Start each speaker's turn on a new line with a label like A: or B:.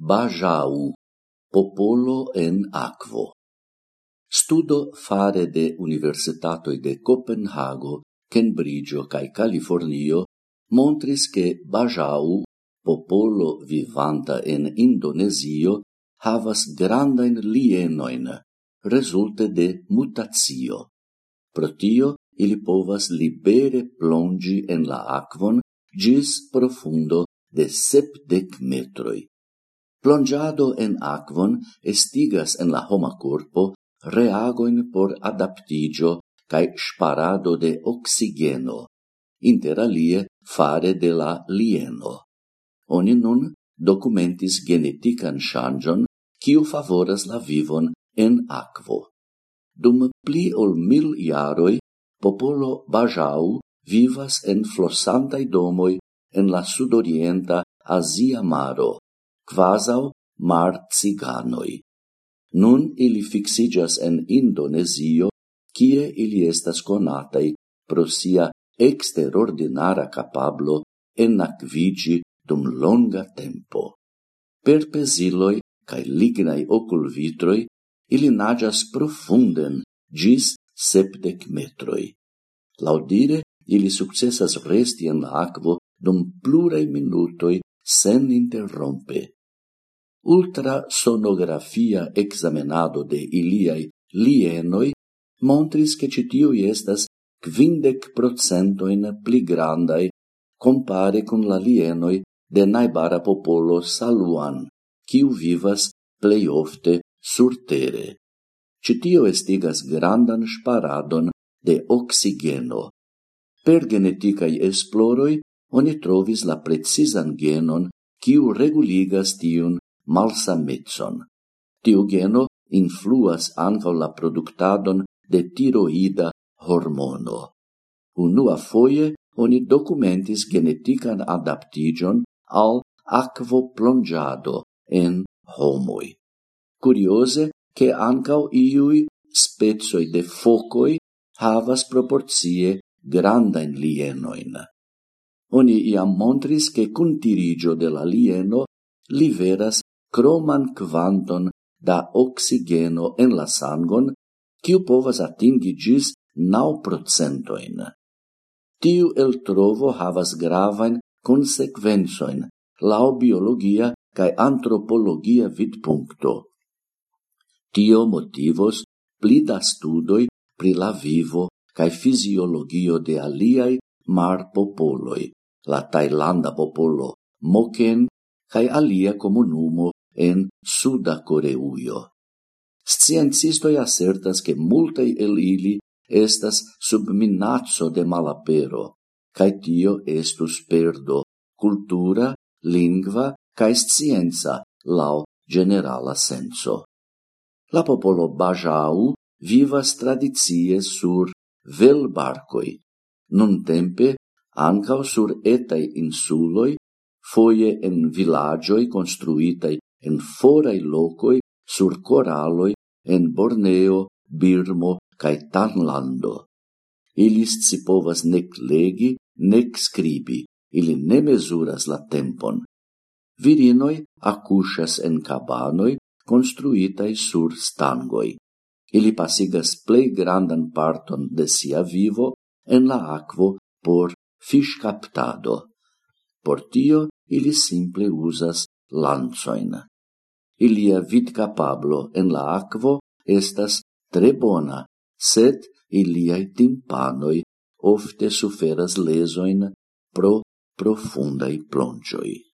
A: Bajau, popolo en aquo. Studo fare de universitatoi de Copenhago, Cambridge cae Californio montris che Bajau, popolo vivanta en Indonesio, havas grandain lienoin, resulte de mutatio. Protio, ili povas libere plongi en la aquon gis profundo de septec metroi. Plongiado en aquon estigas en la homa corpo reagoin por adaptigio cae sparado de oxigeno, inter alie fare de la lieno. Oni nun documentis genetican changion quiu favoras la vivon en aquo. Dum pli ol mil iaroi, popolo Bajau vivas en flossantai domoi en la sudorienta Asia maro, quasau mar ciganoi. Nun ili fixigas en Indonesio, kie ili estas conatai pro sia exterordinara capablo enacvigi dum longa tempo. Per pesiloi cae lignai oculvitroi, ili nagias profunden gis septec metroi. Laudire, ili successas resti en la aquo dum plurei minutoi sen interrompe, ultrasonografia examenado de iliai lienoi montris che citiu estas quindec procentoin pli grandai compare con la lienoi de naibara popolo saluan, quiu vivas plei ofte surtere. Citio estigas grandan sparadon de oxigeno. Per geneticai esploroi, oni trovis la precisan genon quiu reguligas tiun malsamecon. Tiu geno influas ankaŭ la productadon de tiroida hormono. Unua foie oni documentis genetican adaptigion al aquo plongiado en homoi. Curiose che ancau iui spezoi de focoi havas proporzie grandain lienoin. Oni iam montris che cun tirigio de la lieno liveras croman quanton da oxigeno en la sangon, quiu povas atingi gis nau procentoin. Tiu el trovo havas gravain consequensoin lau biologia cae antropologia vidpuncto. Tio motivos pli da studoi pri la vivo cae fisiologio de aliai mar popoloi, la tailanda popolo Moken cae alia comunumo en Suda Coreuio. Sciencistoi assertas che multei el ili estas sub minazzo de malapero, cae tio estus perdo cultura, lingua, cae scienza lau generala senso. La popolo Bajau vivas tradizie sur vel barcoi, nun tempe ancao sur etai insuloi foie en villagioi construitai en forai locoi sur coraloi en Borneo, Birmo cae Tanlando. Ilis sci povas nec legi, nec scribi, ili ne mesuras la tempon. Virinoi acusas en cabanoi construitai sur stangoi. Ili pasigas plei grandan parton de sia vivo en la aquo por fish captado. Por tio ili simple usas lancioin. Ilia vid capablo en la aquo estas tre bona, sed iliai timpanoi ofte suferas lesoin pro profundai plongioi.